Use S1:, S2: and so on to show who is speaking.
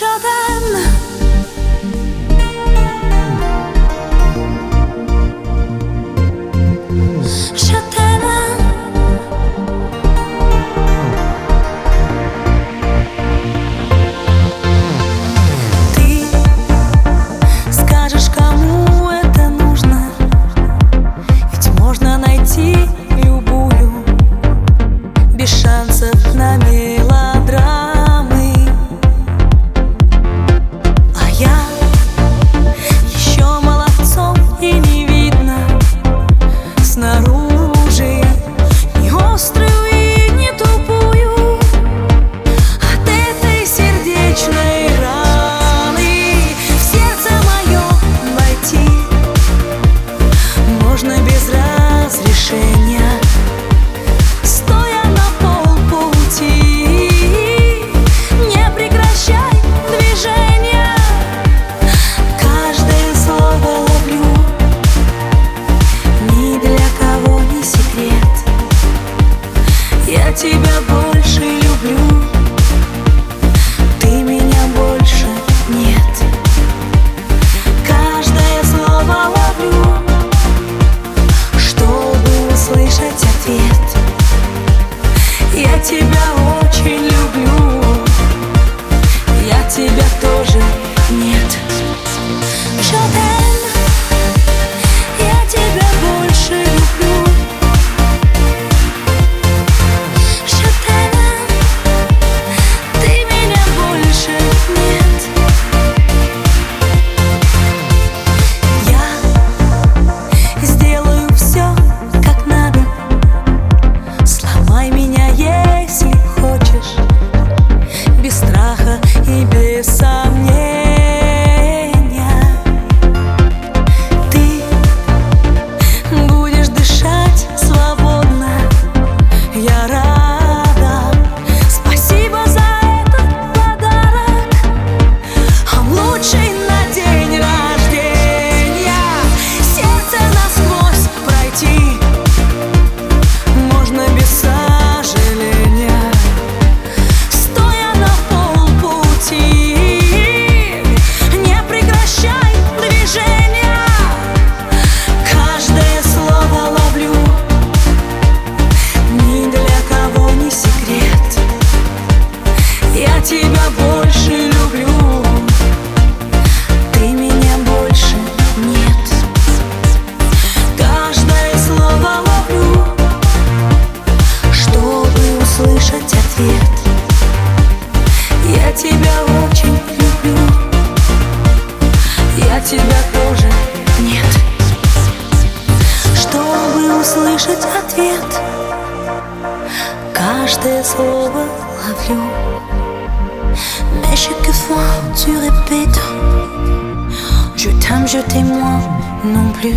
S1: show тебя больше люблю. Ты меня больше нет. Каждое слово ловлю Чтобы услышать ответ. Я тебя очень услышать ответ. Каждое слово ловлю. Mais chaque fois tu répètes Je t'aime, je t'aime moi non plus